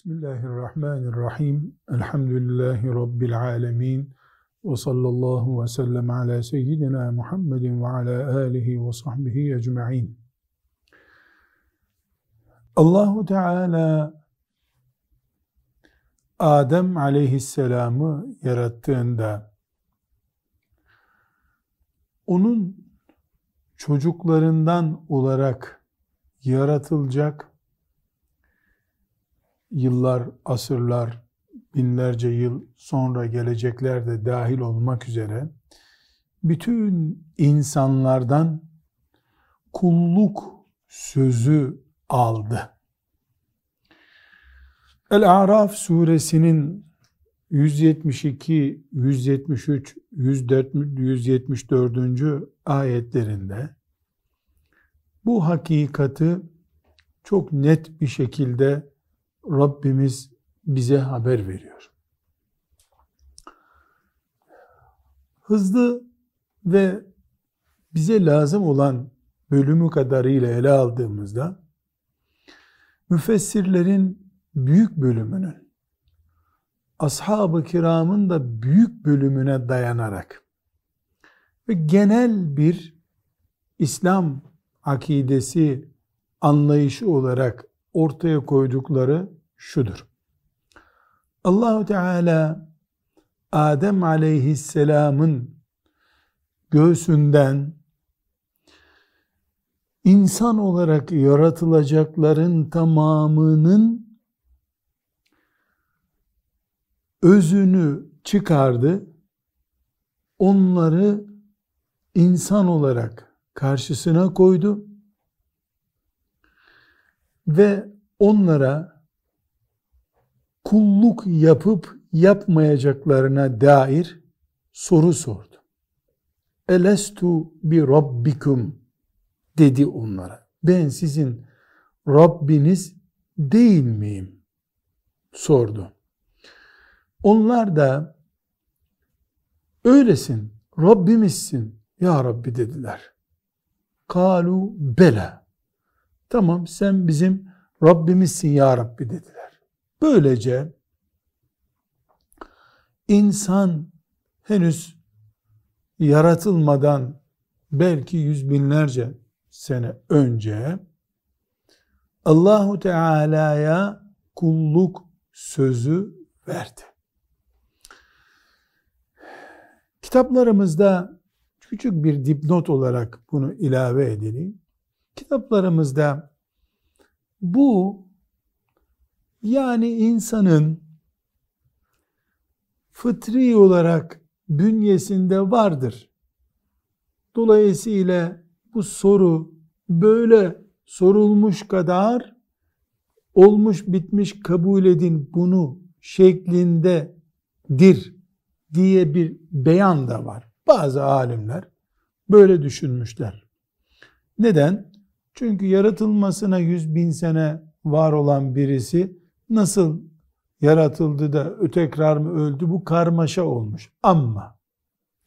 Bismillahirrahmanirrahim. Elhamdülillahi Rabbil alemin. Ve sallallahu ve sellem ala seyyidina Muhammedin ve ala alihi ve sahbihi ecma'in. Allahu Teala Adem aleyhisselamı yarattığında onun çocuklarından olarak yaratılacak yıllar, asırlar, binlerce yıl sonra gelecekler de dahil olmak üzere bütün insanlardan kulluk sözü aldı. El-Araf suresinin 172, 173, 104, 174. ayetlerinde bu hakikati çok net bir şekilde Rabbimiz bize haber veriyor. Hızlı ve bize lazım olan bölümü kadarıyla ele aldığımızda müfessirlerin büyük bölümünün ashab-ı kiramın da büyük bölümüne dayanarak ve genel bir İslam akidesi anlayışı olarak ortaya koydukları şudur. Allahu Teala Adem aleyhisselamın göğsünden insan olarak yaratılacakların tamamının özünü çıkardı. Onları insan olarak karşısına koydu ve onlara kulluk yapıp yapmayacaklarına dair soru sordu. Elestu bi rabbikum dedi onlara. Ben sizin Rabbiniz değil miyim? sordu. Onlar da öylesin, Rabbimizsin ya Rabbi dediler. Kalu bela. Tamam sen bizim Rabbimizsin ya Rabbi dediler. Böylece insan henüz yaratılmadan belki yüz binlerce sene önce Allahu Teala'ya kulluk sözü verdi. Kitaplarımızda küçük bir dipnot olarak bunu ilave edelim. Kitaplarımızda bu yani insanın fıtri olarak bünyesinde vardır. Dolayısıyla bu soru böyle sorulmuş kadar olmuş bitmiş kabul edin bunu şeklindedir diye bir beyan da var. Bazı alimler böyle düşünmüşler. Neden? Çünkü yaratılmasına yüz bin sene var olan birisi nasıl yaratıldı da tekrar mı öldü bu karmaşa olmuş. Ama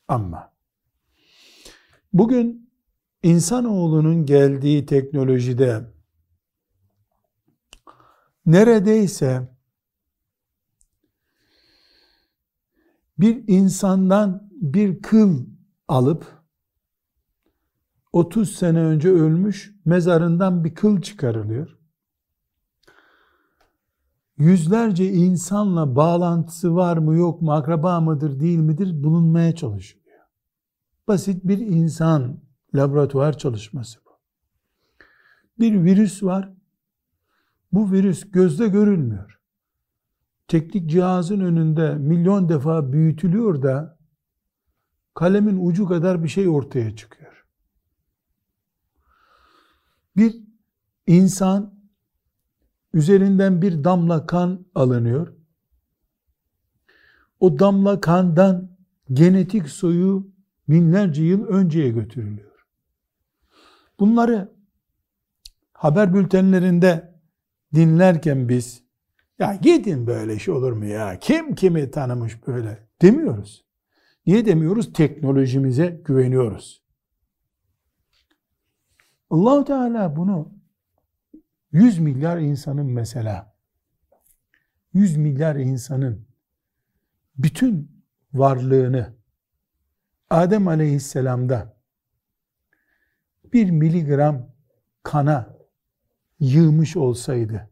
ama bugün insanoğlunun geldiği teknolojide neredeyse bir insandan bir kıl alıp 30 sene önce ölmüş mezarından bir kıl çıkarılıyor. Yüzlerce insanla bağlantısı var mı yok mu, akraba mıdır değil midir bulunmaya çalışılıyor. Basit bir insan laboratuvar çalışması bu. Bir virüs var. Bu virüs gözle görülmüyor. Teknik cihazın önünde milyon defa büyütülüyor da kalemin ucu kadar bir şey ortaya çıkıyor. Bir insan üzerinden bir damla kan alınıyor. O damla kandan genetik soyu binlerce yıl önceye götürülüyor. Bunları haber bültenlerinde dinlerken biz ya gidin böyle iş olur mu ya? Kim kimi tanımış böyle demiyoruz. Niye demiyoruz? Teknolojimize güveniyoruz. Allahu Teala bunu 100 milyar insanın mesela 100 milyar insanın bütün varlığını Adem aleyhisselamda bir miligram kana yığmış olsaydı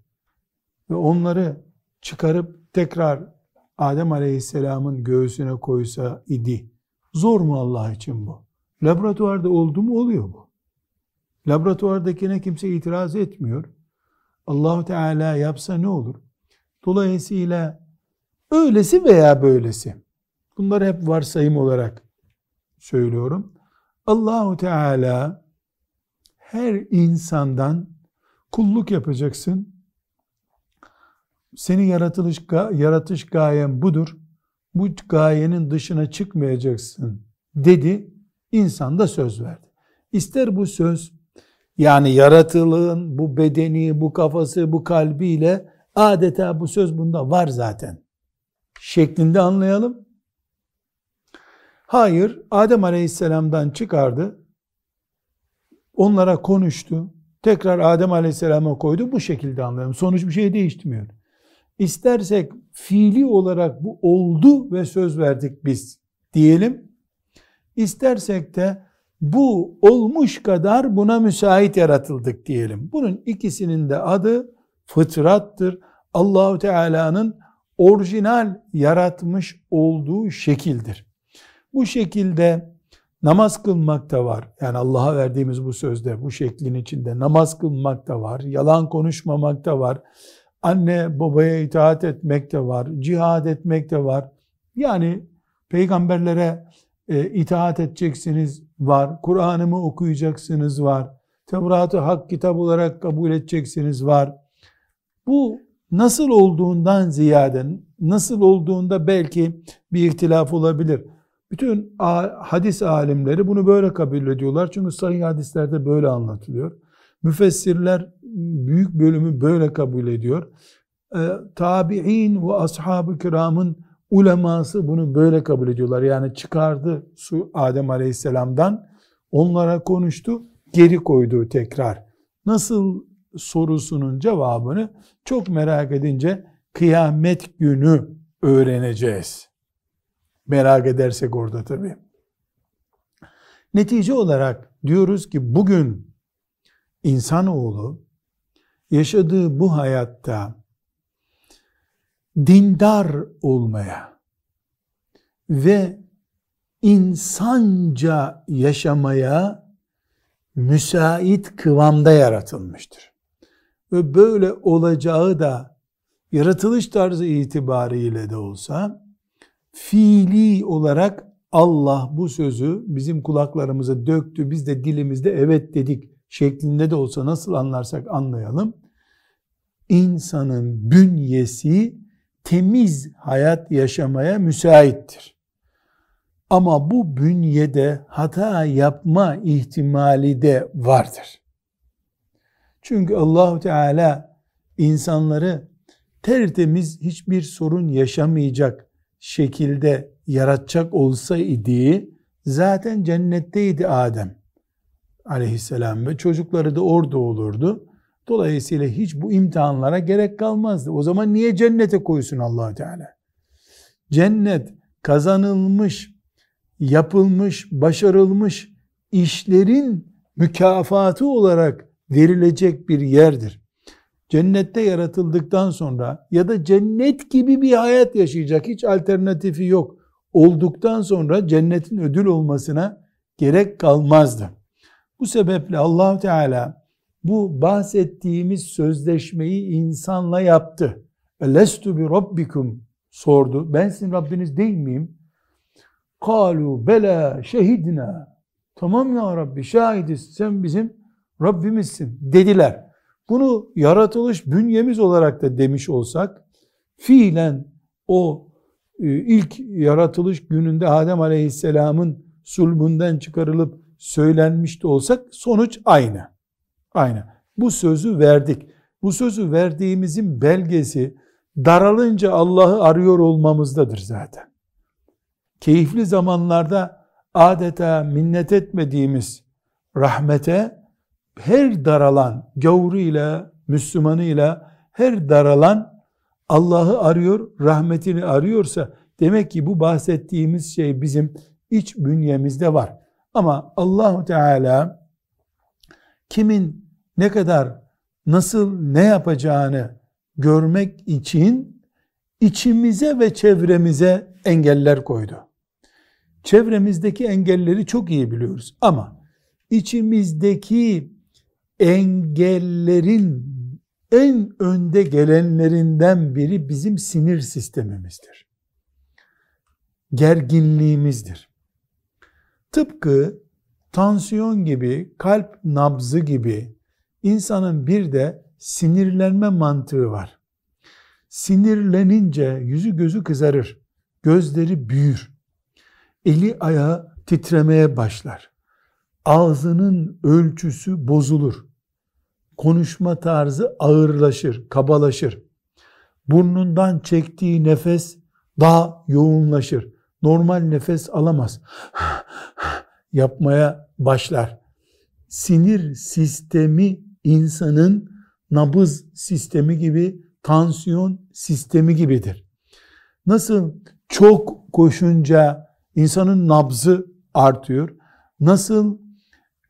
ve onları çıkarıp tekrar Adem aleyhisselamın göğsüne koysa idi. Zor mu Allah için bu? Laboratuvarda oldu mu oluyor bu. Laboratuvardakine kimse itiraz etmiyor. Allahu Teala yapsa ne olur? Dolayısıyla öylesi veya böylesi. Bunları hep varsayım olarak söylüyorum. Allahu Teala her insandan kulluk yapacaksın. Senin yaratılış yaratış gayen budur. Bu gayenin dışına çıkmayacaksın dedi. İnsan da söz verdi. İster bu söz yani yaratılığın bu bedeni, bu kafası, bu kalbiyle adeta bu söz bunda var zaten. Şeklinde anlayalım. Hayır, Adem Aleyhisselam'dan çıkardı. Onlara konuştu. Tekrar Adem Aleyhisselam'a koydu. Bu şekilde anlayalım. Sonuç bir şey değişmiyor. İstersek fiili olarak bu oldu ve söz verdik biz diyelim. İstersek de bu olmuş kadar buna müsait yaratıldık diyelim. Bunun ikisinin de adı fıtrattır. Allahu Teala'nın orijinal yaratmış olduğu şekildir. Bu şekilde namaz kılmak da var. Yani Allah'a verdiğimiz bu sözde bu şeklin içinde namaz kılmak da var. Yalan konuşmamak da var. Anne babaya itaat etmek de var. Cihad etmek de var. Yani peygamberlere e, itaat edeceksiniz var. Kur'an'ımı okuyacaksınız var. Tevrat'ı hak kitap olarak kabul edeceksiniz var. Bu nasıl olduğundan ziyade nasıl olduğunda belki bir ihtilaf olabilir. Bütün hadis alimleri bunu böyle kabul ediyorlar. Çünkü sahih hadislerde böyle anlatılıyor. Müfessirler büyük bölümü böyle kabul ediyor. E, tabi'in ve ashab-ı kiramın uleması bunu böyle kabul ediyorlar. Yani çıkardı su Adem Aleyhisselam'dan onlara konuştu, geri koydu tekrar. Nasıl sorusunun cevabını çok merak edince kıyamet günü öğreneceğiz. Merak edersek orada tabii. Netice olarak diyoruz ki bugün insanoğlu yaşadığı bu hayatta dindar olmaya ve insanca yaşamaya müsait kıvamda yaratılmıştır. Ve böyle olacağı da yaratılış tarzı itibariyle de olsa fiili olarak Allah bu sözü bizim kulaklarımıza döktü. Biz de dilimizde evet dedik şeklinde de olsa nasıl anlarsak anlayalım. İnsanın bünyesi temiz hayat yaşamaya müsaittir. Ama bu bünyede hata yapma ihtimali de vardır. Çünkü Allahu Teala insanları tertemiz hiçbir sorun yaşamayacak şekilde yaratacak olsaydı zaten cennetteydi Adem aleyhisselam ve çocukları da orada olurdu. Dolayısıyla hiç bu imtihanlara gerek kalmazdı. O zaman niye cennete koysun allah Teala? Cennet kazanılmış, yapılmış, başarılmış işlerin mükafatı olarak verilecek bir yerdir. Cennette yaratıldıktan sonra ya da cennet gibi bir hayat yaşayacak hiç alternatifi yok olduktan sonra cennetin ödül olmasına gerek kalmazdı. Bu sebeple allah Teala bu bahsettiğimiz sözleşmeyi insanla yaptı. Lestu bi rabbikum sordu. Ben sizin Rabbiniz değil miyim? Kalu bela şehidna. Tamam ya Rabbi şahidiz. Sen bizim Rabbimizsin dediler. Bunu yaratılış bünyemiz olarak da demiş olsak fiilen o e, ilk yaratılış gününde Adem Aleyhisselam'ın sulbundan çıkarılıp söylenmiş de olsak sonuç aynı. Aynı. Bu sözü verdik. Bu sözü verdiğimizin belgesi daralınca Allah'ı arıyor olmamızdadır zaten. Keyifli zamanlarda adeta minnet etmediğimiz rahmete her daralan gavuruyla, Müslümanıyla her daralan Allah'ı arıyor, rahmetini arıyorsa demek ki bu bahsettiğimiz şey bizim iç bünyemizde var. Ama Allahu Teala kimin ne kadar nasıl ne yapacağını görmek için içimize ve çevremize engeller koydu. Çevremizdeki engelleri çok iyi biliyoruz ama içimizdeki engellerin en önde gelenlerinden biri bizim sinir sistemimizdir. Gerginliğimizdir. Tıpkı tansiyon gibi, kalp nabzı gibi insanın bir de sinirlenme mantığı var. Sinirlenince yüzü gözü kızarır, gözleri büyür, eli ayağı titremeye başlar. Ağzının ölçüsü bozulur. Konuşma tarzı ağırlaşır, kabalaşır. Burnundan çektiği nefes daha yoğunlaşır. Normal nefes alamaz. Yapmaya başlar. Sinir sistemi insanın nabız sistemi gibi, tansiyon sistemi gibidir. Nasıl çok koşunca insanın nabzı artıyor, nasıl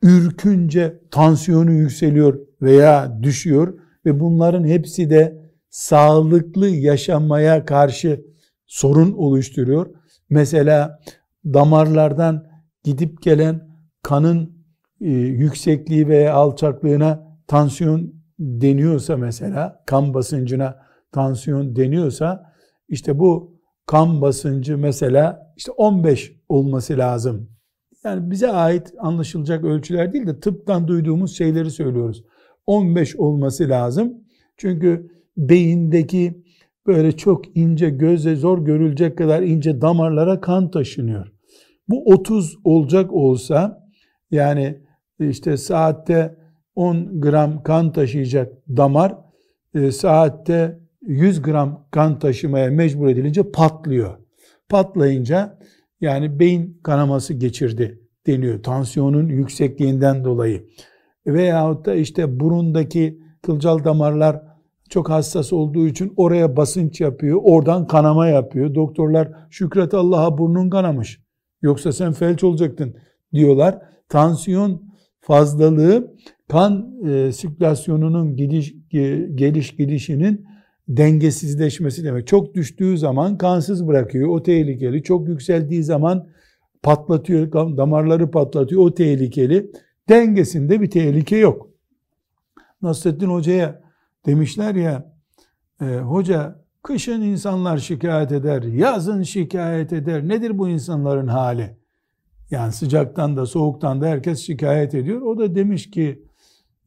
ürkünce tansiyonu yükseliyor veya düşüyor ve bunların hepsi de sağlıklı yaşamaya karşı sorun oluşturuyor. Mesela damarlardan gidip gelen kanın e, yüksekliği veya alçaklığına tansiyon deniyorsa mesela kan basıncına tansiyon deniyorsa işte bu kan basıncı mesela işte 15 olması lazım. Yani bize ait anlaşılacak ölçüler değil de tıptan duyduğumuz şeyleri söylüyoruz. 15 olması lazım. Çünkü beyindeki böyle çok ince gözle zor görülecek kadar ince damarlara kan taşınıyor. Bu 30 olacak olsa yani işte saatte 10 gram kan taşıyacak damar e, saatte 100 gram kan taşımaya mecbur edilince patlıyor. Patlayınca yani beyin kanaması geçirdi deniyor. Tansiyonun yüksekliğinden dolayı. Veyahut da işte burundaki kılcal damarlar çok hassas olduğu için oraya basınç yapıyor. Oradan kanama yapıyor. Doktorlar şükret Allah'a burnun kanamış. Yoksa sen felç olacaktın diyorlar. Tansiyon fazlalığı kan e, sirkülasyonunun gidiş, geliş gidişinin dengesizleşmesi demek. Çok düştüğü zaman kansız bırakıyor. O tehlikeli. Çok yükseldiği zaman patlatıyor, damarları patlatıyor. O tehlikeli. Dengesinde bir tehlike yok. Nasrettin Hoca'ya demişler ya, e, hoca kışın insanlar şikayet eder, yazın şikayet eder. Nedir bu insanların hali? Yani sıcaktan da soğuktan da herkes şikayet ediyor. O da demiş ki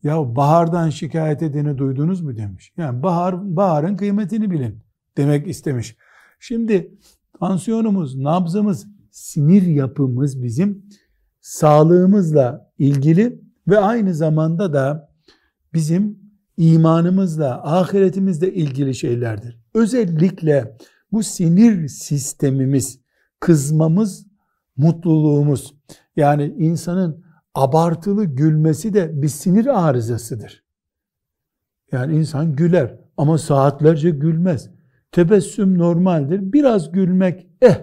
ya bahardan şikayet edeni duydunuz mu demiş. Yani bahar baharın kıymetini bilin demek istemiş. Şimdi tansiyonumuz, nabzımız, sinir yapımız bizim sağlığımızla ilgili ve aynı zamanda da bizim imanımızla, ahiretimizle ilgili şeylerdir. Özellikle bu sinir sistemimiz, kızmamız, mutluluğumuz, yani insanın abartılı gülmesi de bir sinir arızasıdır. Yani insan güler ama saatlerce gülmez. Tebessüm normaldir. Biraz gülmek eh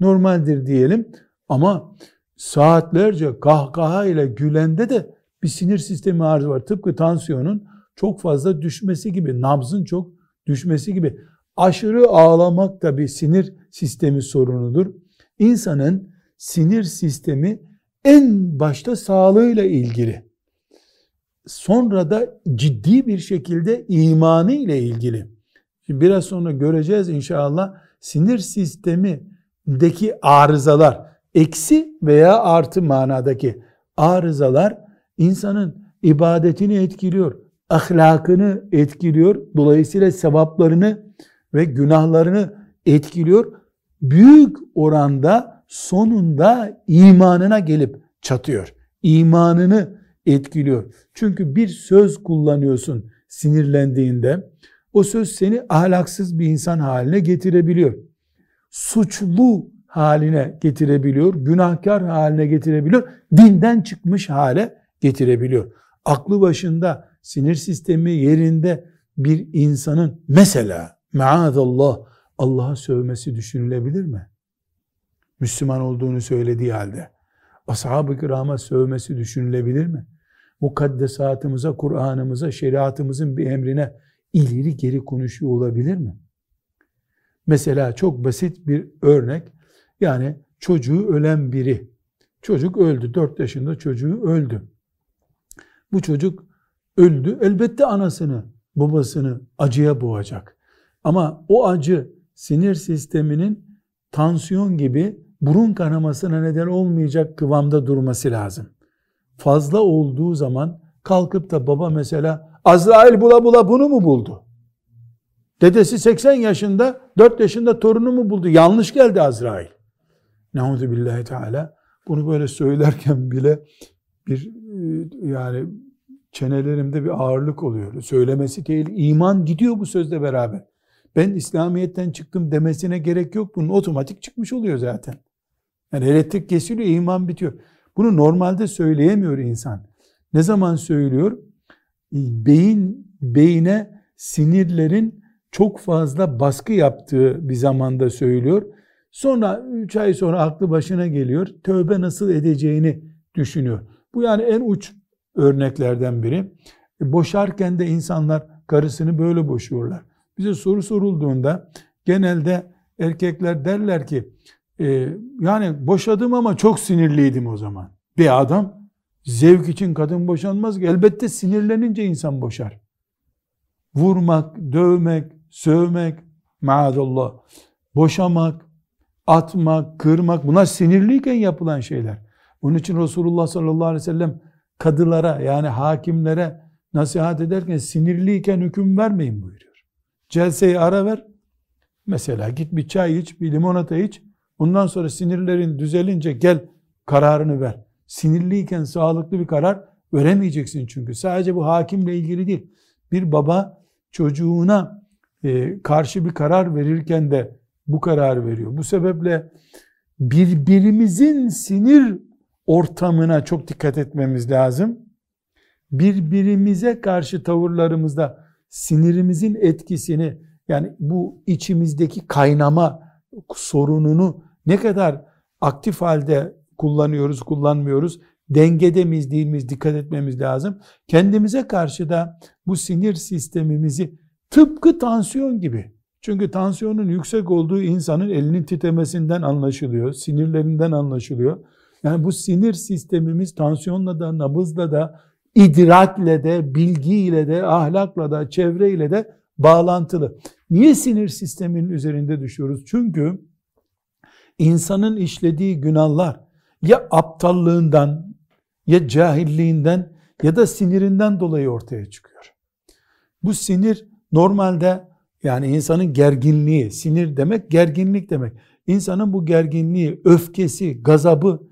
normaldir diyelim. Ama saatlerce kahkaha ile gülende de bir sinir sistemi arızı var. Tıpkı tansiyonun çok fazla düşmesi gibi, nabzın çok düşmesi gibi. Aşırı ağlamak da bir sinir sistemi sorunudur. İnsanın sinir sistemi en başta sağlığıyla ilgili. Sonra da ciddi bir şekilde imanı ile ilgili. Şimdi biraz sonra göreceğiz inşallah sinir sistemindeki arızalar, eksi veya artı manadaki arızalar insanın ibadetini etkiliyor, ahlakını etkiliyor, dolayısıyla sevaplarını ve günahlarını etkiliyor. Büyük oranda sonunda imanına gelip çatıyor. İmanını etkiliyor. Çünkü bir söz kullanıyorsun sinirlendiğinde o söz seni ahlaksız bir insan haline getirebiliyor. Suçlu haline getirebiliyor, günahkar haline getirebiliyor, dinden çıkmış hale getirebiliyor. Aklı başında, sinir sistemi yerinde bir insanın mesela maazallah Allah'a sövmesi düşünülebilir mi? Müslüman olduğunu söylediği halde. Ashab-ı kirama sövmesi düşünülebilir mi? Mukaddesatımıza, Kur'an'ımıza, şeriatımızın bir emrine ileri geri konuşuyor olabilir mi? Mesela çok basit bir örnek. Yani çocuğu ölen biri. Çocuk öldü. 4 yaşında çocuğu öldü. Bu çocuk öldü. Elbette anasını, babasını acıya boğacak. Ama o acı sinir sisteminin tansiyon gibi burun kanamasına neden olmayacak kıvamda durması lazım. Fazla olduğu zaman kalkıp da baba mesela Azrail bula bula bunu mu buldu? Dedesi 80 yaşında, 4 yaşında torunu mu buldu? Yanlış geldi Azrail. Neuzu billahi teala. Bunu böyle söylerken bile bir e, yani çenelerimde bir ağırlık oluyor. Söylemesi değil. İman gidiyor bu sözle beraber. Ben İslamiyet'ten çıktım demesine gerek yok. Bunun otomatik çıkmış oluyor zaten. Yani elektrik kesiliyor, iman bitiyor. Bunu normalde söyleyemiyor insan. Ne zaman söylüyor? Beyin, beyine sinirlerin çok fazla baskı yaptığı bir zamanda söylüyor. Sonra 3 ay sonra aklı başına geliyor. Tövbe nasıl edeceğini düşünüyor. Bu yani en uç örneklerden biri. Boşarken de insanlar karısını böyle boşuyorlar. Bize soru sorulduğunda genelde erkekler derler ki e, yani boşadım ama çok sinirliydim o zaman. Bir adam zevk için kadın boşanmaz ki. Elbette sinirlenince insan boşar. Vurmak, dövmek, sövmek, maazallah, boşamak, atmak, kırmak bunlar sinirliyken yapılan şeyler. Bunun için Resulullah sallallahu aleyhi ve sellem kadılara yani hakimlere nasihat ederken sinirliyken hüküm vermeyin buyuruyor. Celseyi ara ver. Mesela git bir çay iç, bir limonata iç. Ondan sonra sinirlerin düzelince gel kararını ver. Sinirliyken sağlıklı bir karar veremeyeceksin çünkü. Sadece bu hakimle ilgili değil. Bir baba çocuğuna e, karşı bir karar verirken de bu karar veriyor. Bu sebeple birbirimizin sinir ortamına çok dikkat etmemiz lazım. Birbirimize karşı tavırlarımızda sinirimizin etkisini yani bu içimizdeki kaynama sorununu ne kadar aktif halde kullanıyoruz, kullanmıyoruz, dengede miyiz değil miyiz dikkat etmemiz lazım. Kendimize karşı da bu sinir sistemimizi tıpkı tansiyon gibi çünkü tansiyonun yüksek olduğu insanın elinin titremesinden anlaşılıyor, sinirlerinden anlaşılıyor. Yani bu sinir sistemimiz tansiyonla da, nabızla da, idrakle de, bilgiyle de, ahlakla da, çevreyle de bağlantılı. Niye sinir sisteminin üzerinde düşüyoruz? Çünkü insanın işlediği günahlar ya aptallığından, ya cahilliğinden ya da sinirinden dolayı ortaya çıkıyor. Bu sinir normalde yani insanın gerginliği, sinir demek gerginlik demek. İnsanın bu gerginliği, öfkesi, gazabı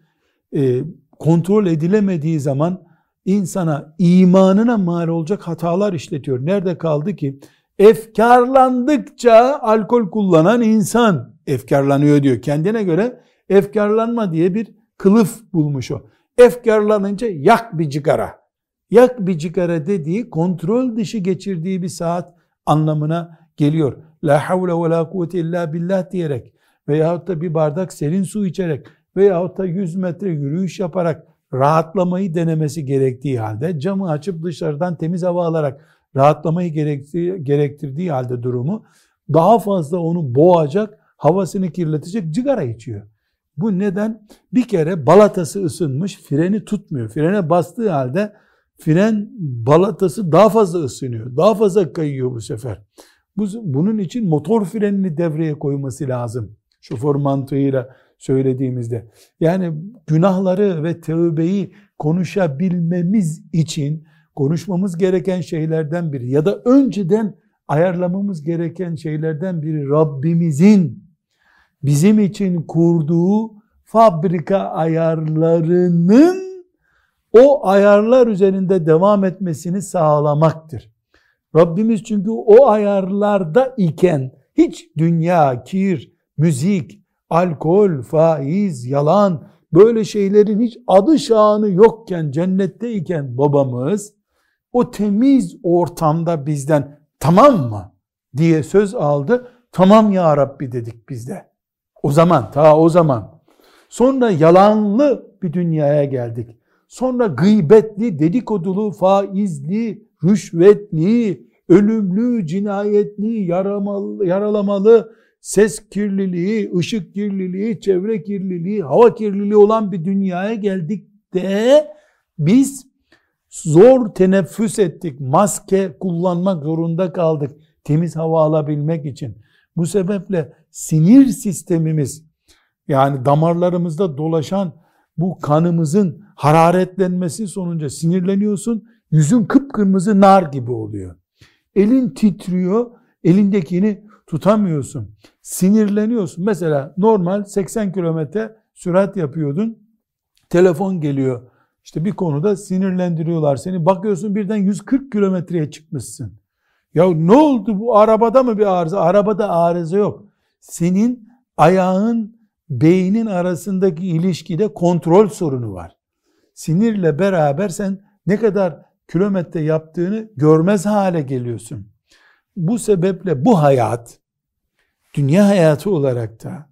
e, kontrol edilemediği zaman insana imanına mal olacak hatalar işletiyor. Nerede kaldı ki? Efkarlandıkça alkol kullanan insan efkarlanıyor diyor. Kendine göre efkarlanma diye bir kılıf bulmuş o. Efkarlanınca yak bir cigara. Yak bir cigara dediği kontrol dışı geçirdiği bir saat anlamına geliyor. La havle ve la kuvvete illa billah diyerek veyahut da bir bardak serin su içerek veyahut da 100 metre yürüyüş yaparak rahatlamayı denemesi gerektiği halde camı açıp dışarıdan temiz hava alarak rahatlamayı gerektirdiği, halde durumu daha fazla onu boğacak, havasını kirletecek cigara içiyor. Bu neden? Bir kere balatası ısınmış, freni tutmuyor. Frene bastığı halde fren balatası daha fazla ısınıyor. Daha fazla kayıyor bu sefer. Bunun için motor frenini devreye koyması lazım. Şoför mantığıyla söylediğimizde. Yani günahları ve tövbeyi konuşabilmemiz için konuşmamız gereken şeylerden biri ya da önceden ayarlamamız gereken şeylerden biri Rabbimizin bizim için kurduğu fabrika ayarlarının o ayarlar üzerinde devam etmesini sağlamaktır. Rabbimiz çünkü o ayarlarda iken hiç dünya, kir, müzik, alkol, faiz, yalan böyle şeylerin hiç adı şanı yokken cennetteyken babamız o temiz ortamda bizden tamam mı diye söz aldı. Tamam ya Rabbi dedik biz de. O zaman, ta o zaman. Sonra yalanlı bir dünyaya geldik. Sonra gıybetli, dedikodulu, faizli, rüşvetli, ölümlü, cinayetli, yaramalı, yaralamalı, ses kirliliği, ışık kirliliği, çevre kirliliği, hava kirliliği olan bir dünyaya geldik de biz zor teneffüs ettik. Maske kullanmak zorunda kaldık. Temiz hava alabilmek için. Bu sebeple sinir sistemimiz yani damarlarımızda dolaşan bu kanımızın hararetlenmesi sonucu sinirleniyorsun. Yüzün kıpkırmızı nar gibi oluyor. Elin titriyor. Elindekini tutamıyorsun. Sinirleniyorsun. Mesela normal 80 kilometre sürat yapıyordun. Telefon geliyor. İşte bir konuda sinirlendiriyorlar seni. Bakıyorsun birden 140 kilometreye çıkmışsın. Ya ne oldu bu arabada mı bir arıza? Arabada arıza yok. Senin ayağın beynin arasındaki ilişkide kontrol sorunu var. Sinirle beraber sen ne kadar kilometre yaptığını görmez hale geliyorsun. Bu sebeple bu hayat dünya hayatı olarak da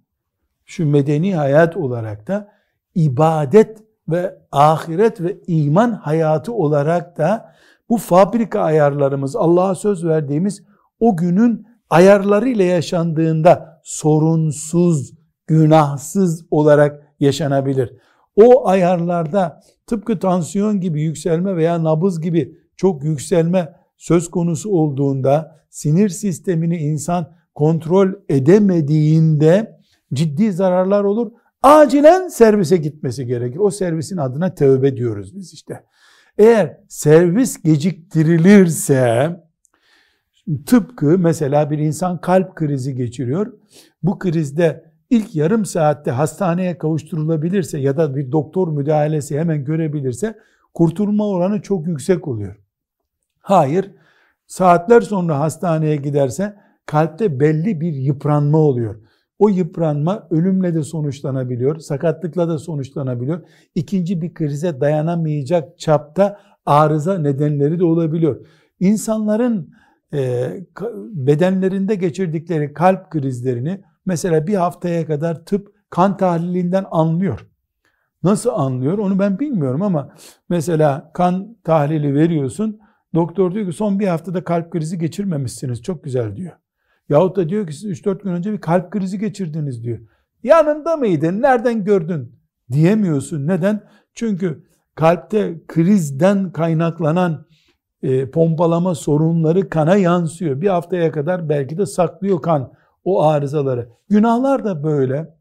şu medeni hayat olarak da ibadet ve ahiret ve iman hayatı olarak da bu fabrika ayarlarımız Allah'a söz verdiğimiz o günün ayarlarıyla yaşandığında sorunsuz, günahsız olarak yaşanabilir. O ayarlarda tıpkı tansiyon gibi yükselme veya nabız gibi çok yükselme söz konusu olduğunda sinir sistemini insan kontrol edemediğinde ciddi zararlar olur. Acilen servise gitmesi gerekir. O servisin adına tövbe diyoruz biz işte. Eğer servis geciktirilirse tıpkı mesela bir insan kalp krizi geçiriyor. Bu krizde ilk yarım saatte hastaneye kavuşturulabilirse ya da bir doktor müdahalesi hemen görebilirse kurtulma oranı çok yüksek oluyor. Hayır, saatler sonra hastaneye giderse kalpte belli bir yıpranma oluyor. O yıpranma ölümle de sonuçlanabiliyor, sakatlıkla da sonuçlanabiliyor. İkinci bir krize dayanamayacak çapta arıza nedenleri de olabiliyor. İnsanların e, bedenlerinde geçirdikleri kalp krizlerini mesela bir haftaya kadar tıp kan tahlilinden anlıyor. Nasıl anlıyor onu ben bilmiyorum ama mesela kan tahlili veriyorsun. Doktor diyor ki son bir haftada kalp krizi geçirmemişsiniz. Çok güzel diyor. Yahut da diyor ki siz 3-4 gün önce bir kalp krizi geçirdiniz diyor. Yanında mıydın? Nereden gördün? Diyemiyorsun. Neden? Çünkü kalpte krizden kaynaklanan e, pompalama sorunları kana yansıyor. Bir haftaya kadar belki de saklıyor kan o arızaları. Günahlar da böyle.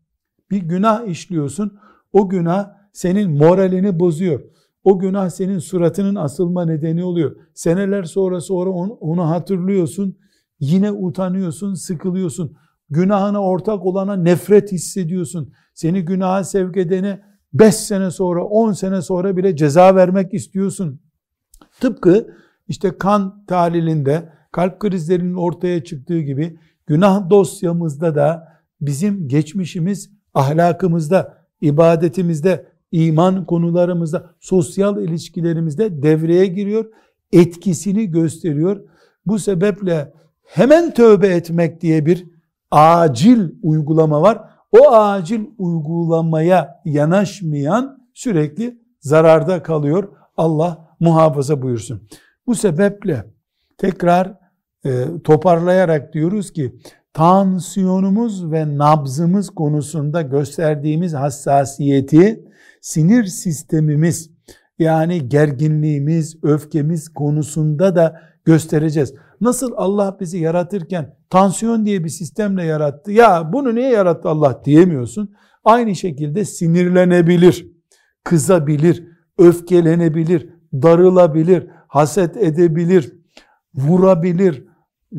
Bir günah işliyorsun. O günah senin moralini bozuyor. O günah senin suratının asılma nedeni oluyor. Seneler sonra sonra onu, onu hatırlıyorsun. Yine utanıyorsun, sıkılıyorsun. Günahına ortak olana nefret hissediyorsun. Seni günaha sevk edene 5 sene sonra, 10 sene sonra bile ceza vermek istiyorsun. Tıpkı işte kan tahlilinde kalp krizlerinin ortaya çıktığı gibi günah dosyamızda da bizim geçmişimiz ahlakımızda, ibadetimizde, iman konularımızda, sosyal ilişkilerimizde devreye giriyor, etkisini gösteriyor. Bu sebeple hemen tövbe etmek diye bir acil uygulama var. O acil uygulamaya yanaşmayan sürekli zararda kalıyor. Allah muhafaza buyursun. Bu sebeple tekrar e, toparlayarak diyoruz ki tansiyonumuz ve nabzımız konusunda gösterdiğimiz hassasiyeti sinir sistemimiz yani gerginliğimiz, öfkemiz konusunda da göstereceğiz. Nasıl Allah bizi yaratırken tansiyon diye bir sistemle yarattı. Ya bunu niye yarattı Allah diyemiyorsun. Aynı şekilde sinirlenebilir, kızabilir, öfkelenebilir, darılabilir, haset edebilir, vurabilir,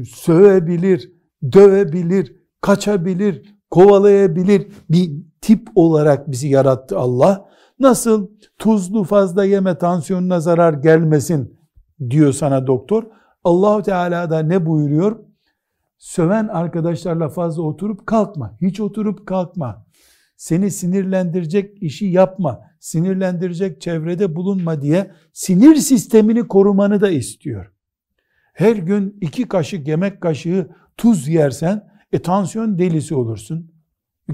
sövebilir, dövebilir, kaçabilir, kovalayabilir bir tip olarak bizi yarattı Allah. Nasıl tuzlu fazla yeme tansiyonuna zarar gelmesin diyor sana doktor. Allahu Teala da ne buyuruyor? Söven arkadaşlarla fazla oturup kalkma. Hiç oturup kalkma. Seni sinirlendirecek işi yapma. Sinirlendirecek çevrede bulunma diye sinir sistemini korumanı da istiyor. Her gün iki kaşık yemek kaşığı tuz yersen e tansiyon delisi olursun.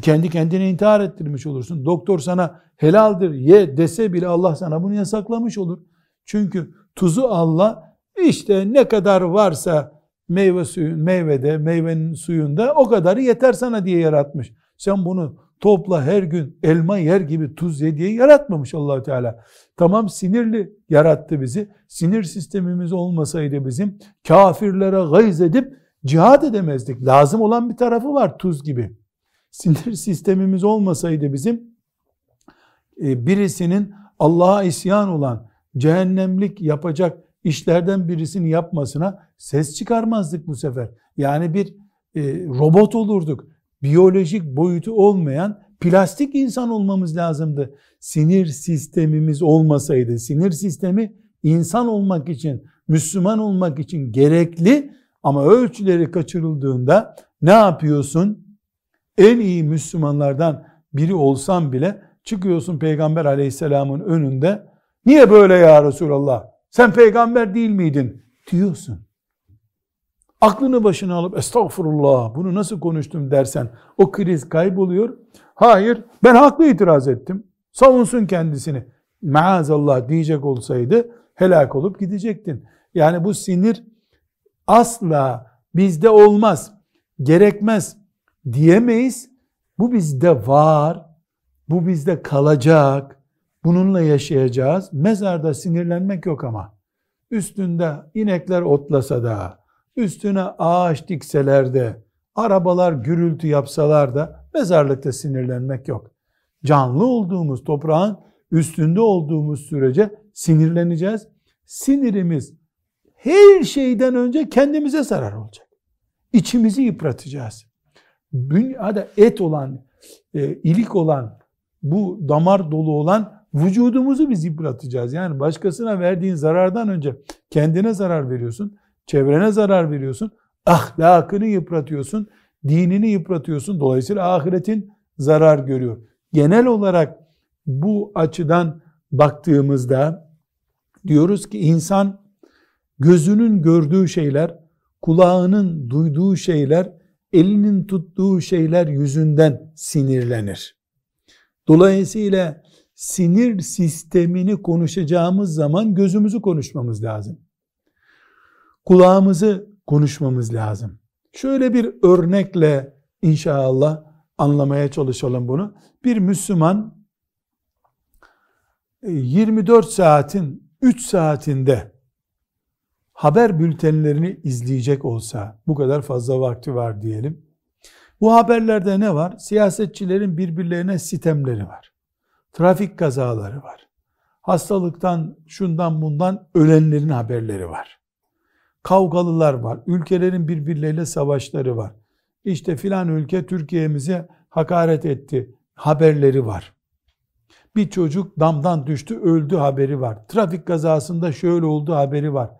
Kendi kendine intihar ettirmiş olursun. Doktor sana helaldir ye dese bile Allah sana bunu yasaklamış olur. Çünkü tuzu Allah işte ne kadar varsa meyve suyun, meyvede, meyvenin suyunda o kadarı yeter sana diye yaratmış. Sen bunu topla her gün elma yer gibi tuz ye diye yaratmamış allah Teala. Tamam sinirli yarattı bizi. Sinir sistemimiz olmasaydı bizim kafirlere gayz edip cihad edemezdik. Lazım olan bir tarafı var tuz gibi. Sinir sistemimiz olmasaydı bizim e, birisinin Allah'a isyan olan cehennemlik yapacak işlerden birisini yapmasına ses çıkarmazdık bu sefer. Yani bir e, robot olurduk. Biyolojik boyutu olmayan plastik insan olmamız lazımdı. Sinir sistemimiz olmasaydı, sinir sistemi insan olmak için, Müslüman olmak için gerekli ama ölçüleri kaçırıldığında ne yapıyorsun? En iyi Müslümanlardan biri olsan bile çıkıyorsun Peygamber aleyhisselamın önünde. Niye böyle ya Resulallah? Sen peygamber değil miydin? Diyorsun. Aklını başına alıp estağfurullah bunu nasıl konuştum dersen o kriz kayboluyor. Hayır ben haklı itiraz ettim. Savunsun kendisini. Maazallah diyecek olsaydı helak olup gidecektin. Yani bu sinir asla bizde olmaz, gerekmez diyemeyiz. Bu bizde var, bu bizde kalacak, bununla yaşayacağız. Mezarda sinirlenmek yok ama. Üstünde inekler otlasa da, üstüne ağaç dikseler de, arabalar gürültü yapsalar da mezarlıkta sinirlenmek yok. Canlı olduğumuz toprağın üstünde olduğumuz sürece sinirleneceğiz. Sinirimiz her şeyden önce kendimize zarar olacak. İçimizi yıpratacağız. Dünyada et olan, e, ilik olan, bu damar dolu olan vücudumuzu biz yıpratacağız. Yani başkasına verdiğin zarardan önce kendine zarar veriyorsun, çevrene zarar veriyorsun, ahlakını yıpratıyorsun, dinini yıpratıyorsun. Dolayısıyla ahiretin zarar görüyor. Genel olarak bu açıdan baktığımızda diyoruz ki insan gözünün gördüğü şeyler, kulağının duyduğu şeyler, elinin tuttuğu şeyler yüzünden sinirlenir. Dolayısıyla sinir sistemini konuşacağımız zaman gözümüzü konuşmamız lazım. Kulağımızı konuşmamız lazım. Şöyle bir örnekle inşallah anlamaya çalışalım bunu. Bir Müslüman 24 saatin 3 saatinde haber bültenlerini izleyecek olsa, bu kadar fazla vakti var diyelim. Bu haberlerde ne var? Siyasetçilerin birbirlerine sitemleri var. Trafik kazaları var. Hastalıktan, şundan bundan ölenlerin haberleri var. Kavgalılar var. Ülkelerin birbirleriyle savaşları var. İşte filan ülke Türkiye'mize hakaret etti. Haberleri var. Bir çocuk damdan düştü, öldü haberi var. Trafik kazasında şöyle oldu haberi var.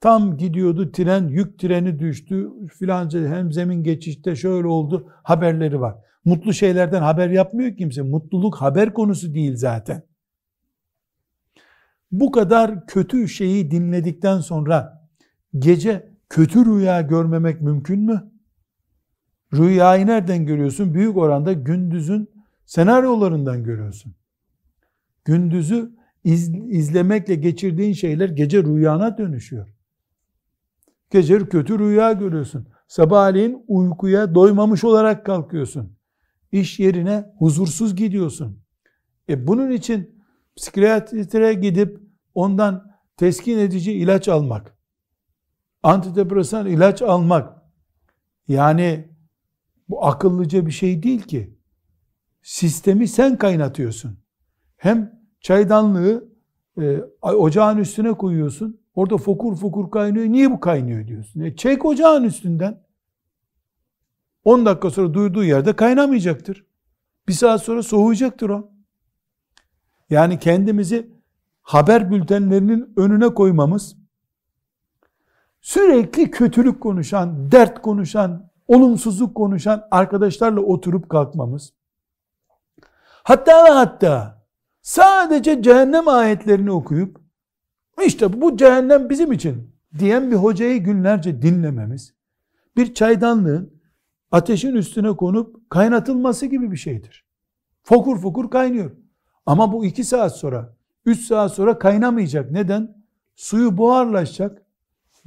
Tam gidiyordu tren, yük treni düştü. Filanca hem zemin geçişte şöyle oldu haberleri var. Mutlu şeylerden haber yapmıyor kimse. Mutluluk haber konusu değil zaten. Bu kadar kötü şeyi dinledikten sonra gece kötü rüya görmemek mümkün mü? Rüyayı nereden görüyorsun? Büyük oranda gündüzün senaryolarından görüyorsun. Gündüzü iz, izlemekle geçirdiğin şeyler gece rüyana dönüşüyor. Gece kötü rüya görüyorsun. Sabahleyin uykuya doymamış olarak kalkıyorsun. İş yerine huzursuz gidiyorsun. E bunun için psikiyatre gidip ondan teskin edici ilaç almak, antidepresan ilaç almak, yani bu akıllıca bir şey değil ki. Sistemi sen kaynatıyorsun. Hem çaydanlığı e, ocağın üstüne koyuyorsun, Orada fokur fokur kaynıyor. Niye bu kaynıyor diyorsun. E çek ocağın üstünden. 10 dakika sonra duyduğu yerde kaynamayacaktır. Bir saat sonra soğuyacaktır o. Yani kendimizi haber bültenlerinin önüne koymamız, sürekli kötülük konuşan, dert konuşan, olumsuzluk konuşan arkadaşlarla oturup kalkmamız, hatta hatta sadece cehennem ayetlerini okuyup işte bu cehennem bizim için diyen bir hocayı günlerce dinlememiz, bir çaydanlığın ateşin üstüne konup kaynatılması gibi bir şeydir. Fokur fokur kaynıyor. Ama bu iki saat sonra, üç saat sonra kaynamayacak. Neden? Suyu buharlaşacak.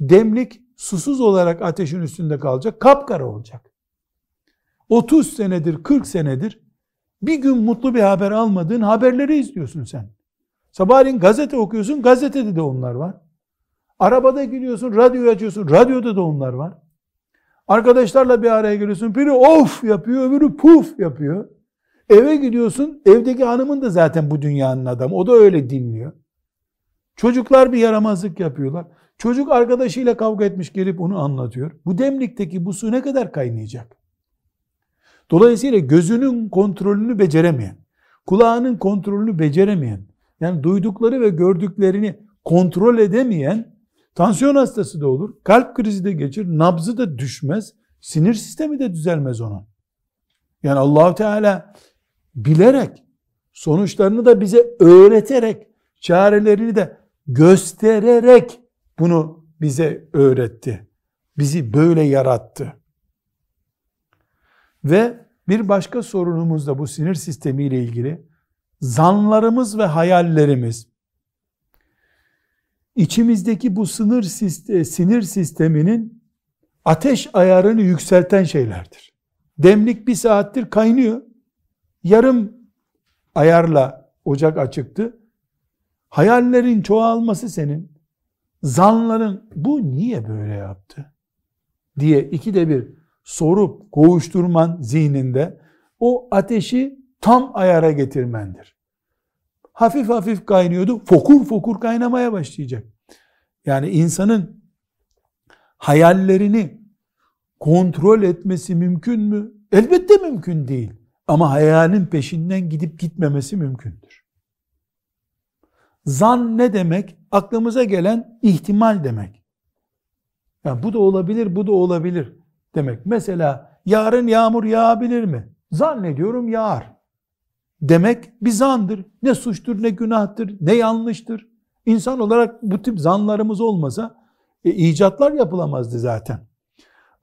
Demlik susuz olarak ateşin üstünde kalacak. Kapkara olacak. 30 senedir, 40 senedir bir gün mutlu bir haber almadığın haberleri izliyorsun sen. Sabahleyin gazete okuyorsun, gazetede de onlar var. Arabada gidiyorsun, radyoyu açıyorsun, radyoda da onlar var. Arkadaşlarla bir araya geliyorsun, biri of yapıyor, öbürü puf yapıyor. Eve gidiyorsun, evdeki hanımın da zaten bu dünyanın adamı, o da öyle dinliyor. Çocuklar bir yaramazlık yapıyorlar. Çocuk arkadaşıyla kavga etmiş gelip onu anlatıyor. Bu demlikteki bu su ne kadar kaynayacak? Dolayısıyla gözünün kontrolünü beceremeyen, kulağının kontrolünü beceremeyen, yani duydukları ve gördüklerini kontrol edemeyen tansiyon hastası da olur, kalp krizi de geçir, nabzı da düşmez, sinir sistemi de düzelmez ona. Yani allah Teala bilerek, sonuçlarını da bize öğreterek, çarelerini de göstererek bunu bize öğretti. Bizi böyle yarattı. Ve bir başka sorunumuz da bu sinir sistemi ile ilgili zanlarımız ve hayallerimiz içimizdeki bu sınır sinir sisteminin ateş ayarını yükselten şeylerdir. Demlik bir saattir kaynıyor. Yarım ayarla ocak açıktı. Hayallerin çoğalması senin. Zanların bu niye böyle yaptı? diye ikide bir sorup kovuşturman zihninde o ateşi tam ayara getirmendir. Hafif hafif kaynıyordu, fokur fokur kaynamaya başlayacak. Yani insanın hayallerini kontrol etmesi mümkün mü? Elbette mümkün değil. Ama hayalin peşinden gidip gitmemesi mümkündür. Zan ne demek? Aklımıza gelen ihtimal demek. Yani bu da olabilir, bu da olabilir demek. Mesela yarın yağmur yağabilir mi? Zannediyorum yağar. Demek bir zandır. Ne suçtur, ne günahtır, ne yanlıştır. İnsan olarak bu tip zanlarımız olmasa e, icatlar yapılamazdı zaten.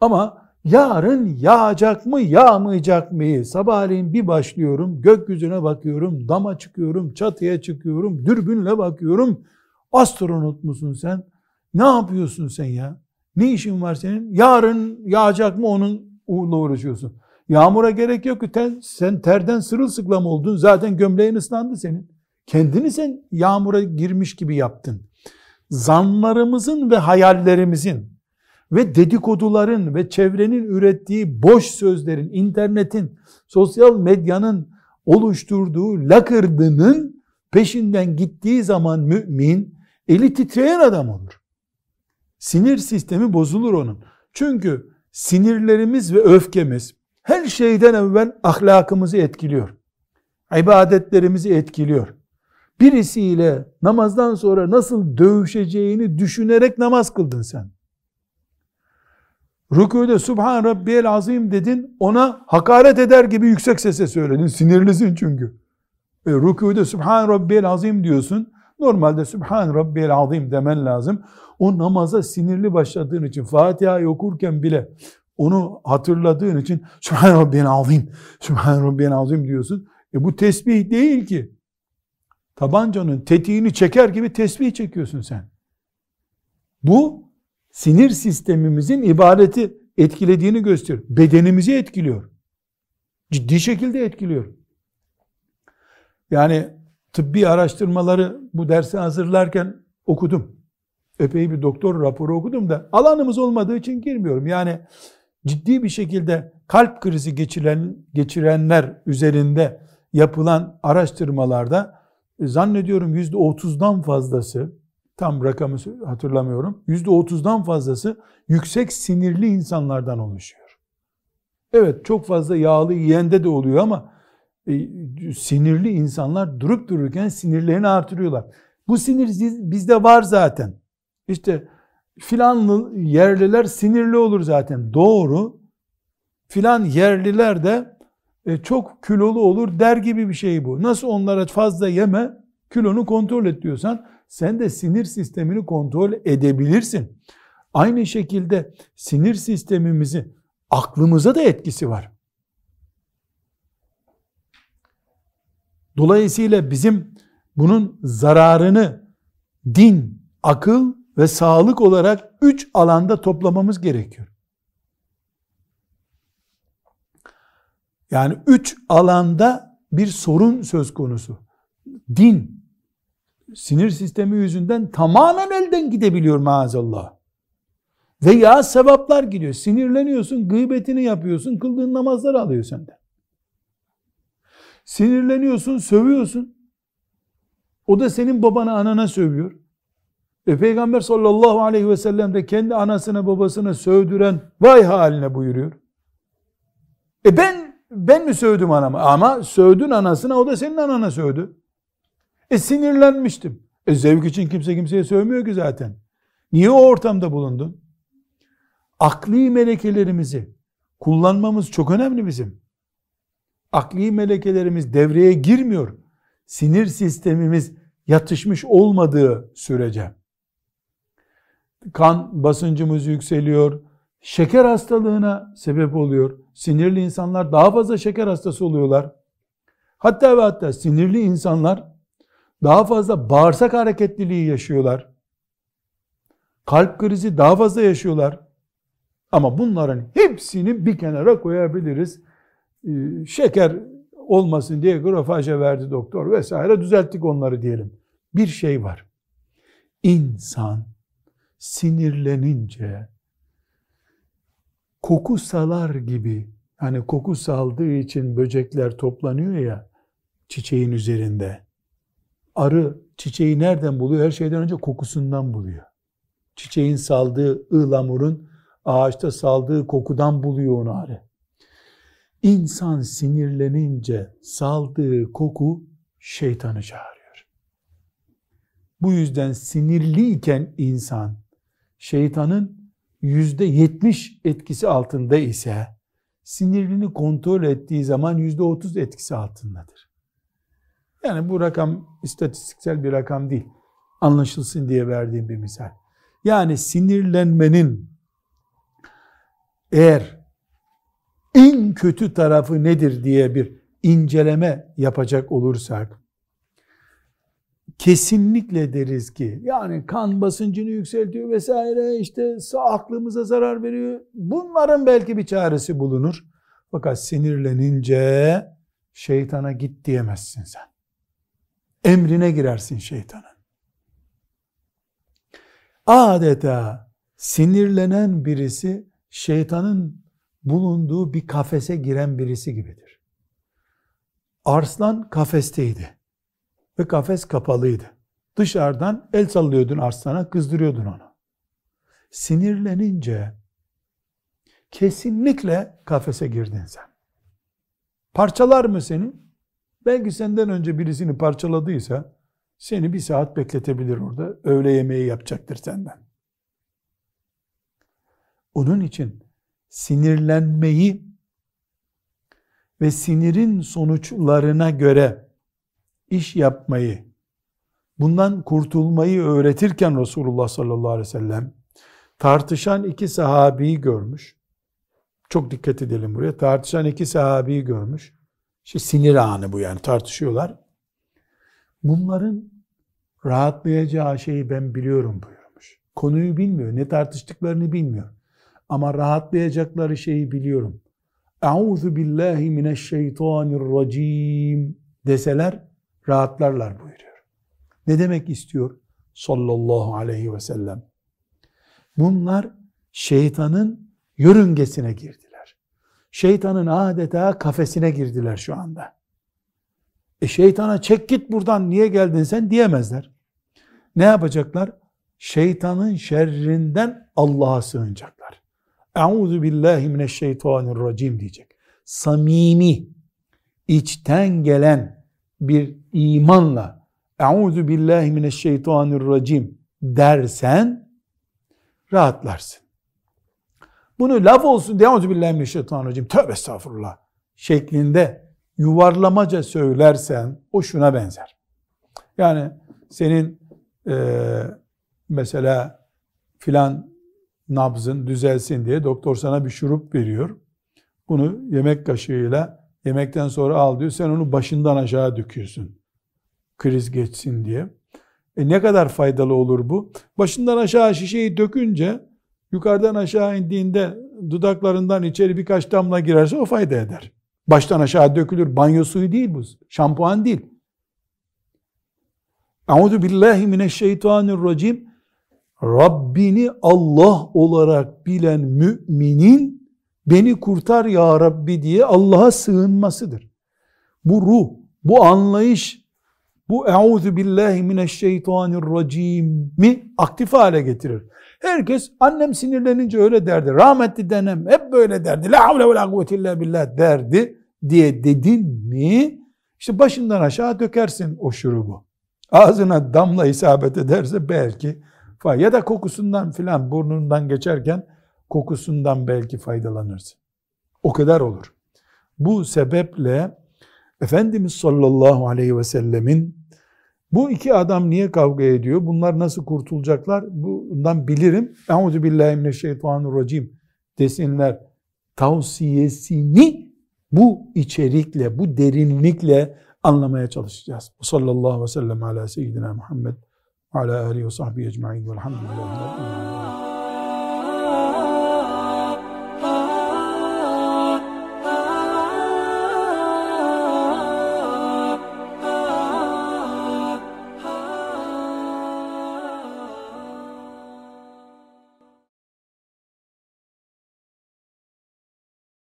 Ama yarın yağacak mı, yağmayacak mı? Sabahleyin bir başlıyorum, gökyüzüne bakıyorum, dama çıkıyorum, çatıya çıkıyorum, dürbünle bakıyorum. Astronot musun sen? Ne yapıyorsun sen ya? Ne işin var senin? Yarın yağacak mı onun uğruna uğraşıyorsun. Yağmura gerek yok ki ten, sen terden sırılsıklam oldun. Zaten gömleğin ıslandı senin. Kendini sen yağmura girmiş gibi yaptın. Zanlarımızın ve hayallerimizin ve dedikoduların ve çevrenin ürettiği boş sözlerin, internetin, sosyal medyanın oluşturduğu lakırdının peşinden gittiği zaman mümin eli titreyen adam olur. Sinir sistemi bozulur onun. Çünkü sinirlerimiz ve öfkemiz her şeyden evvel ahlakımızı etkiliyor. İbadetlerimizi etkiliyor. Birisiyle namazdan sonra nasıl dövüşeceğini düşünerek namaz kıldın sen. Rükûde Subhan Rabbiyel Azim dedin, ona hakaret eder gibi yüksek sesle söyledin. Sinirlisin çünkü. E, rükûde Subhan Rabbiyel Azim diyorsun. Normalde Subhan Rabbiyel Azim demen lazım. O namaza sinirli başladığın için Fatiha'yı okurken bile onu hatırladığın için Sübhan Rabbiyel Azim, Sübhan Rabbiyel Azim diyorsun. E bu tesbih değil ki. Tabancanın tetiğini çeker gibi tesbih çekiyorsun sen. Bu sinir sistemimizin ibadeti etkilediğini gösteriyor. Bedenimizi etkiliyor. Ciddi şekilde etkiliyor. Yani tıbbi araştırmaları bu dersi hazırlarken okudum. Epey bir doktor raporu okudum da alanımız olmadığı için girmiyorum. Yani ciddi bir şekilde kalp krizi geçiren, geçirenler üzerinde yapılan araştırmalarda e, zannediyorum yüzde otuzdan fazlası tam rakamı hatırlamıyorum yüzde otuzdan fazlası yüksek sinirli insanlardan oluşuyor. Evet çok fazla yağlı yiyende de oluyor ama e, sinirli insanlar durup dururken sinirlerini artırıyorlar. Bu sinir bizde var zaten. İşte filanlı yerliler sinirli olur zaten. Doğru. Filan yerliler de e, çok kilolu olur der gibi bir şey bu. Nasıl onlara fazla yeme, kilonu kontrol et diyorsan sen de sinir sistemini kontrol edebilirsin. Aynı şekilde sinir sistemimizi aklımıza da etkisi var. Dolayısıyla bizim bunun zararını din, akıl ve sağlık olarak üç alanda toplamamız gerekiyor. Yani üç alanda bir sorun söz konusu. Din, sinir sistemi yüzünden tamamen elden gidebiliyor maazallah. Veya sevaplar gidiyor. Sinirleniyorsun, gıybetini yapıyorsun, kıldığın namazları alıyor senden. Sinirleniyorsun, sövüyorsun. O da senin babana, anana sövüyor. E Peygamber sallallahu aleyhi ve sellem de kendi anasına babasına sövdüren vay haline buyuruyor. E ben ben mi sövdüm anama? Ama sövdün anasına o da senin anana sövdü. E sinirlenmiştim. E zevk için kimse kimseye sövmüyor ki zaten. Niye o ortamda bulundun? Akli melekelerimizi kullanmamız çok önemli bizim. Akli melekelerimiz devreye girmiyor. Sinir sistemimiz yatışmış olmadığı sürece kan basıncımız yükseliyor, şeker hastalığına sebep oluyor. Sinirli insanlar daha fazla şeker hastası oluyorlar. Hatta ve hatta sinirli insanlar daha fazla bağırsak hareketliliği yaşıyorlar. Kalp krizi daha fazla yaşıyorlar. Ama bunların hepsini bir kenara koyabiliriz. Ee, şeker olmasın diye grafaja verdi doktor vesaire düzelttik onları diyelim. Bir şey var. İnsan sinirlenince koku salar gibi hani koku saldığı için böcekler toplanıyor ya çiçeğin üzerinde. Arı çiçeği nereden buluyor? Her şeyden önce kokusundan buluyor. Çiçeğin saldığı ıhlamurun ağaçta saldığı kokudan buluyor onu arı. İnsan sinirlenince saldığı koku şeytanı çağırıyor. Bu yüzden sinirliyken insan şeytanın yüzde yetmiş etkisi altında ise sinirini kontrol ettiği zaman yüzde otuz etkisi altındadır. Yani bu rakam istatistiksel bir rakam değil. Anlaşılsın diye verdiğim bir misal. Yani sinirlenmenin eğer en kötü tarafı nedir diye bir inceleme yapacak olursak kesinlikle deriz ki yani kan basıncını yükseltiyor vesaire işte aklımıza zarar veriyor. Bunların belki bir çaresi bulunur. Fakat sinirlenince şeytana git diyemezsin sen. Emrine girersin şeytanın. Adeta sinirlenen birisi şeytanın bulunduğu bir kafese giren birisi gibidir. Arslan kafesteydi ve kafes kapalıydı. Dışarıdan el sallıyordun arslana, kızdırıyordun onu. Sinirlenince kesinlikle kafese girdin sen. Parçalar mı seni? Belki senden önce birisini parçaladıysa seni bir saat bekletebilir orada. Öğle yemeği yapacaktır senden. Onun için sinirlenmeyi ve sinirin sonuçlarına göre iş yapmayı, bundan kurtulmayı öğretirken Resulullah sallallahu aleyhi ve sellem tartışan iki sahabiyi görmüş. Çok dikkat edelim buraya. Tartışan iki sahabiyi görmüş. İşte sinir anı bu yani tartışıyorlar. Bunların rahatlayacağı şeyi ben biliyorum buyurmuş. Konuyu bilmiyor, ne tartıştıklarını bilmiyor. Ama rahatlayacakları şeyi biliyorum. Euzu billahi mineşşeytanirracim deseler rahatlarlar buyuruyor. Ne demek istiyor? Sallallahu aleyhi ve sellem. Bunlar şeytanın yörüngesine girdiler. Şeytanın adeta kafesine girdiler şu anda. E şeytana çek git buradan niye geldin sen diyemezler. Ne yapacaklar? Şeytanın şerrinden Allah'a sığınacaklar. Euzu billahi mineşşeytanirracim diyecek. Samimi, içten gelen bir imanla Euzu billahi mineşşeytanirracim dersen rahatlarsın. Bunu laf olsun diye Euzu billahi mineşşeytanirracim tövbe estağfurullah şeklinde yuvarlamaca söylersen o şuna benzer. Yani senin e, mesela filan nabzın düzelsin diye doktor sana bir şurup veriyor. Bunu yemek kaşığıyla yemekten sonra al diyor. Sen onu başından aşağı döküyorsun. Kriz geçsin diye. E ne kadar faydalı olur bu? Başından aşağı şişeyi dökünce yukarıdan aşağı indiğinde dudaklarından içeri birkaç damla girerse o fayda eder. Baştan aşağı dökülür. Banyo suyu değil bu. Şampuan değil. Euzu billahi mineşşeytanirracim. Rabbini Allah olarak bilen müminin beni kurtar ya Rabbi diye Allah'a sığınmasıdır. Bu ruh, bu anlayış, bu euzu billahi mineşşeytanirracim mi aktif hale getirir. Herkes annem sinirlenince öyle derdi. Rahmetli denem hep böyle derdi. La havle ve la kuvvete illa billah derdi diye dedin mi işte başından aşağı dökersin o şurubu. Ağzına damla isabet ederse belki ya da kokusundan filan burnundan geçerken kokusundan belki faydalanırsın. O kadar olur. Bu sebeple Efendimiz sallallahu aleyhi ve sellemin bu iki adam niye kavga ediyor? Bunlar nasıl kurtulacaklar? Bundan bilirim. Euzu billahi mineşşeytanirracim desinler tavsiyesini bu içerikle, bu derinlikle anlamaya çalışacağız. Sallallahu aleyhi ve sellem ala seyyidina Muhammed ala alihi ve sahbihi ecma'in velhamdülillahi